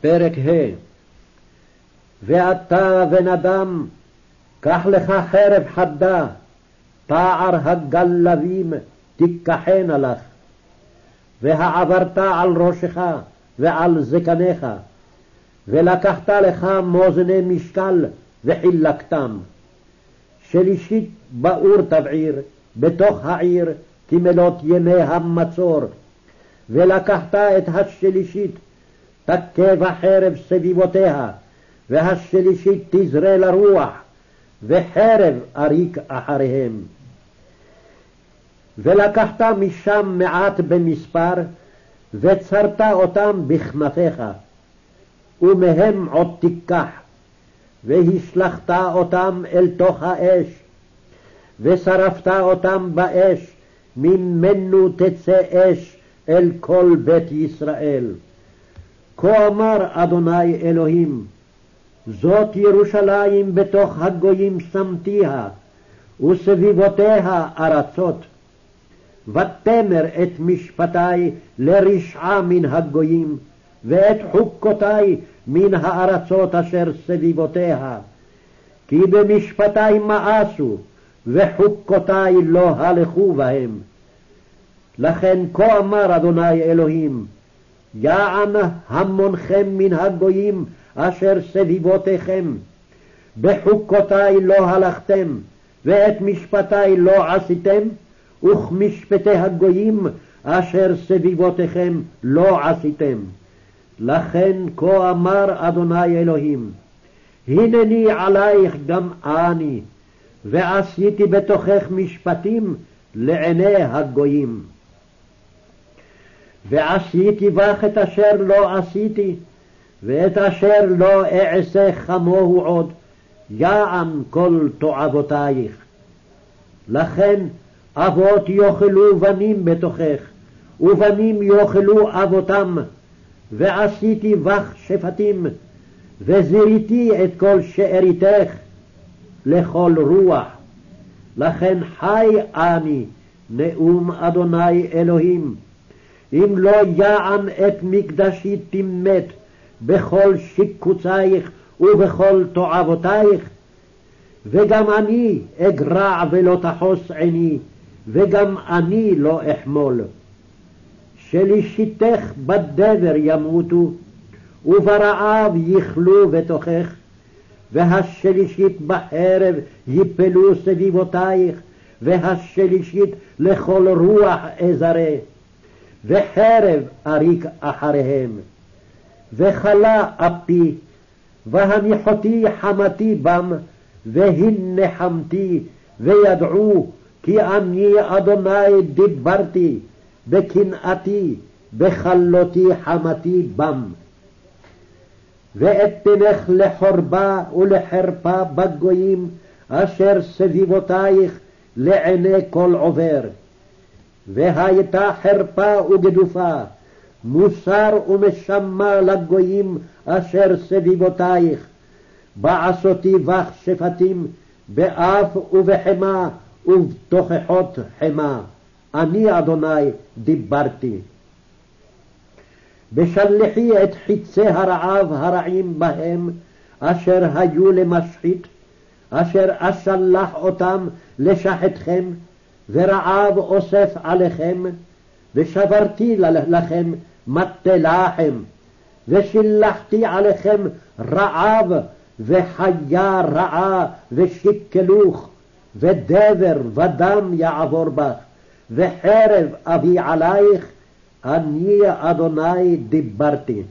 פרק ה' ואתה בן אדם, קח לך חרב חדה, פער הגלבים תיקחנה לך, והעברת על ראשך ועל זקניך, ולקחת לך מאזני משקל וחילקתם. שלישית באור תבעיר, בתוך העיר, כמלות ימי המצור. ולקחת את השלישית, תכה בחרב סביבותיה, והשלישית תזרה לרוח, וחרב אריק אחריהם. ולקחת משם מעט במספר, וצרת אותם בכנפיך, ומהם עוד תיקח, והשלכת אותם אל תוך האש, ושרפת אותם באש, ממנו תצא אש אל כל בית ישראל. כה אמר אדוני אלוהים, זאת ירושלים בתוך הגויים שמתיה, וסביבותיה ארצות. ותמר את משפטי לרשעה מן הגויים, ואת חוקותי מן הארצות אשר סביבותיה. כי במשפטי מאסו, וחוקותי לא הלכו בהם. לכן כה אמר אדוני אלוהים, יען המונכם מן הגויים אשר סביבותיכם. בחוקותי לא הלכתם, ואת משפטי לא עשיתם, וכמשפטי הגויים אשר סביבותיכם לא עשיתם. לכן כה אמר אדוני אלוהים, הנני עלייך גם אני, ועשיתי בתוכך משפטים לעיני הגויים. ועשיתי בך את אשר לא עשיתי, ואת אשר לא אעשה כמוהו עוד, יען כל תועבותייך. לכן אבות יאכלו בנים בתוכך, ובנים יאכלו אבותם, ועשיתי בך שפטים, וזיריתי את כל שאריתך לכל רוח. לכן חי אני, נאום אדוני אלוהים. אם לא יען את מקדשי תמת בכל שיקוצייך ובכל תועבותייך, וגם אני אגרע ולא תחוס עיני, וגם אני לא אחמול. שלישיתך בדבר ימותו, וברעב יכלו בתוכך, והשלישית בחרב יפלו סביבותייך, והשלישית לכל רוח אזרה. וחרב אריק אחריהם. וכלה אפי, והניחותי חמתי בם, והנחמתי, וידעו כי אני אדוני דיברתי, בקנאתי, בכלותי חמתי בם. ואתנך לחורבה ולחרפה בגויים, אשר סביבותייך לעיני כל עובר. והייתה חרפה וגדופה, מוסר ומשמה לגויים אשר סביבותייך. בעשותי בך שפטים באף ובחמה ובתוכחות חמה. אני אדוני דיברתי. בשלחי את חיצי הרעב הרעים בהם, אשר היו למשחית, אשר אשלח אותם לשחתכם, ורעב אוסף עליכם, ושברתי לכם מטה לחם, ושילחתי עליכם רעב, וחיה רעה, ושקלוך, ודבר ודם יעבור בך, וחרב אביא עלייך, אני אדוני דיברתי.